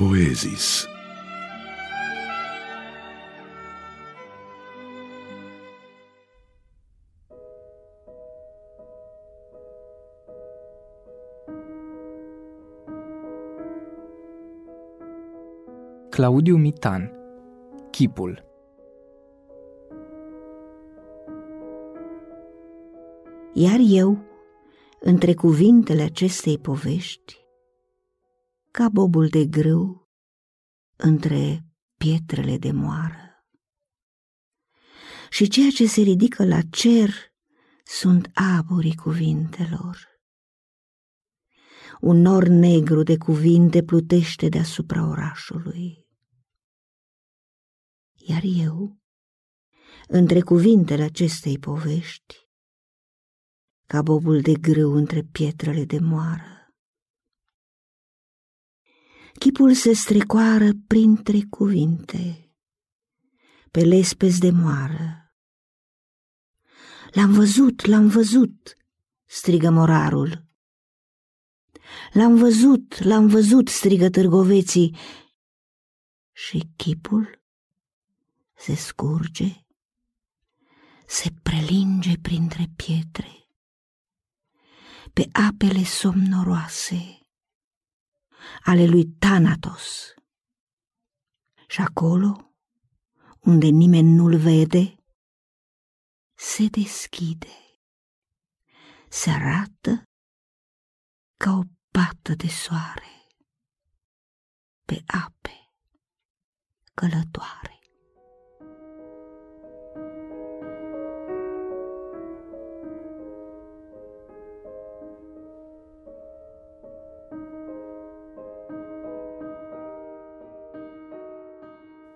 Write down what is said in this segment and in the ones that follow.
Poezis. Claudiu Mitan Chipul Iar eu, între cuvintele acestei povești, ca bobul de grâu între pietrele de moară. Și ceea ce se ridică la cer sunt aburii cuvintelor. Un nor negru de cuvinte plutește deasupra orașului. Iar eu, între cuvintele acestei povești, ca bobul de grâu între pietrele de moară. Chipul se strecoară printre cuvinte, pe lespezi de moară. L-am văzut, l-am văzut, strigă morarul. L-am văzut, l-am văzut, strigă târgoveții. Și chipul se scurge, se prelinge printre pietre pe apele somnoroase ale lui Thanatos. Și acolo, unde nimeni nu-l vede, se deschide, se arată ca o pată de soare pe ape călătoare.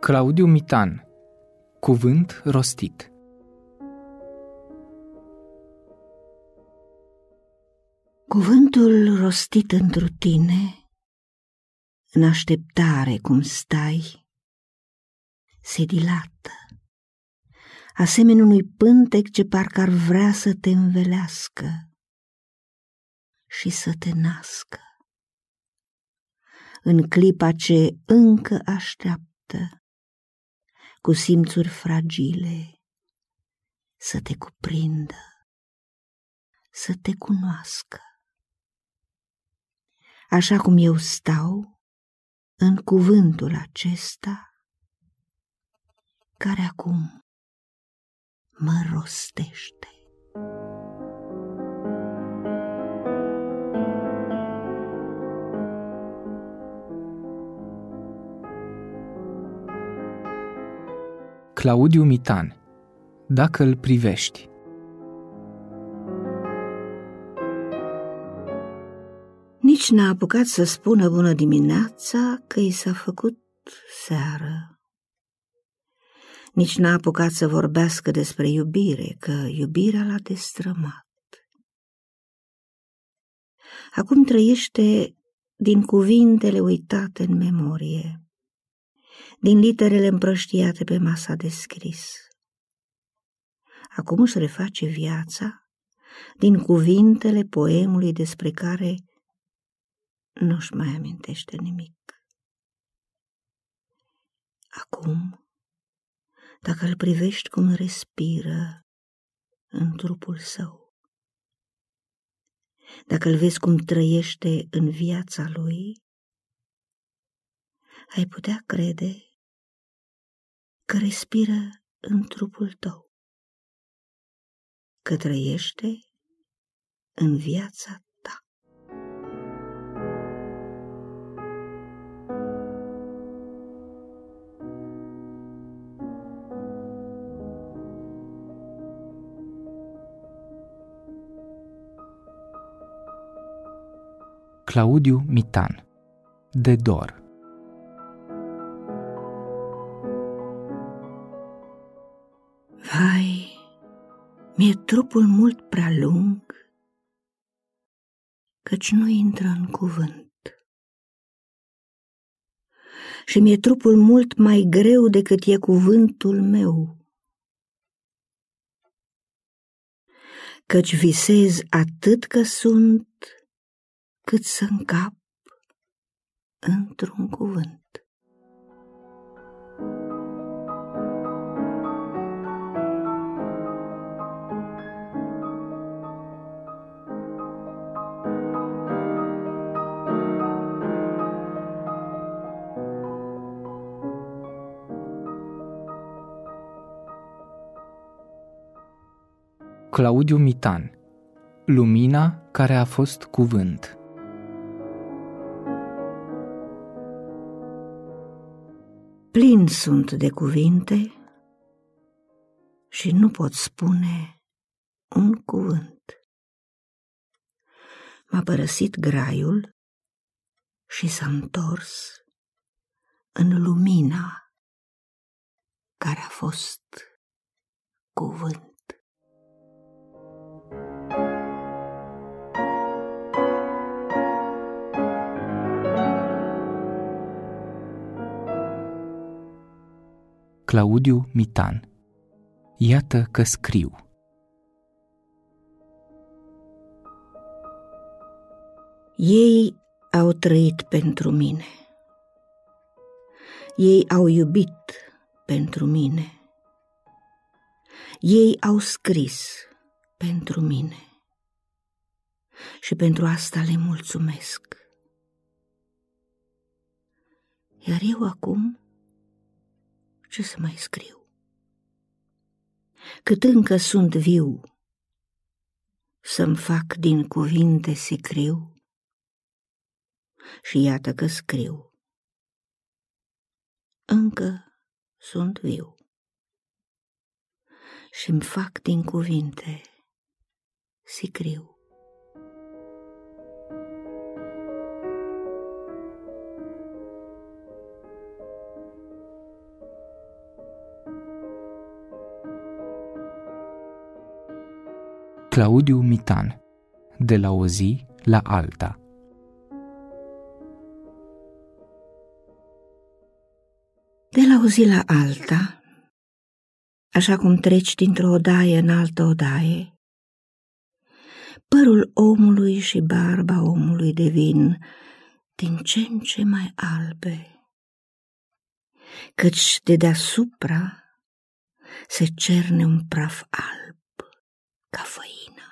Claudiu Mitan. Cuvânt rostit. Cuvântul rostit întru tine, în așteptare cum stai, se dilată, asemenea unui pântec ce parcă ar vrea să te învelească și să te nască. În clipa ce încă așteaptă, cu simțuri fragile, să te cuprindă, să te cunoască. Așa cum eu stau în cuvântul acesta, care acum mă rostește. Claudiu Mitan Dacă îl privești Nici n-a apucat să spună bună dimineața că i s-a făcut seară. Nici n-a apucat să vorbească despre iubire, că iubirea l-a destrămat. Acum trăiește din cuvintele uitate în memorie din literele împrăștiate pe masa de scris. Acum își reface viața din cuvintele poemului despre care nu-și mai amintește nimic. Acum, dacă îl privești cum respiră în trupul său, dacă îl vezi cum trăiește în viața lui, ai putea crede că respiră în trupul tău, că trăiește în viața ta. Claudiu Mitan De dor Vai, mi-e trupul mult prea lung, căci nu intră în cuvânt. Și mi-e trupul mult mai greu decât e cuvântul meu. Căci visez atât că sunt, cât să încap într-un cuvânt. Claudiu Mitan Lumina care a fost cuvânt Plin sunt de cuvinte și nu pot spune un cuvânt. M-a părăsit graiul și s-a întors în lumina care a fost cuvânt. Claudiu Mitan Iată că scriu Ei au trăit pentru mine. Ei au iubit pentru mine. Ei au scris pentru mine. Și pentru asta le mulțumesc. Iar eu acum ce să mai scriu? Cât încă sunt viu, să-mi fac din cuvinte sicriu și iată că scriu. Încă sunt viu și-mi fac din cuvinte sicriu. Claudiu Mitan De la o zi la alta. De la o zi la alta, așa cum treci dintr-o odaie în altă odaie, părul omului și barba omului devin din ce în ce mai albe, căci de deasupra se cerne un praf alb ca făina,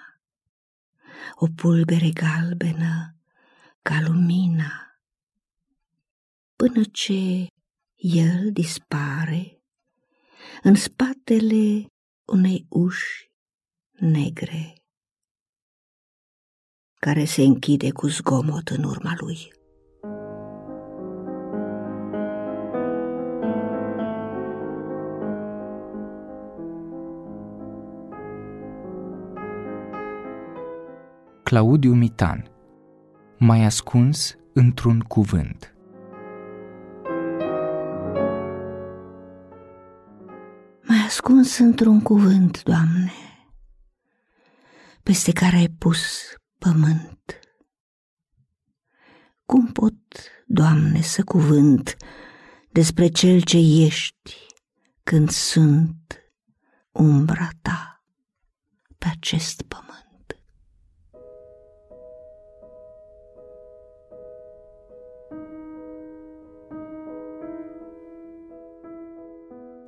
o pulbere galbenă ca lumina, până ce el dispare în spatele unei uși negre care se închide cu zgomot în urma lui. Claudiu Mitan Mai ascuns într-un cuvânt Mai ascuns într-un cuvânt, Doamne, peste care ai pus pământ. Cum pot, Doamne, să cuvânt despre cel ce ești când sunt umbra ta pe acest pământ?